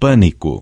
pânico.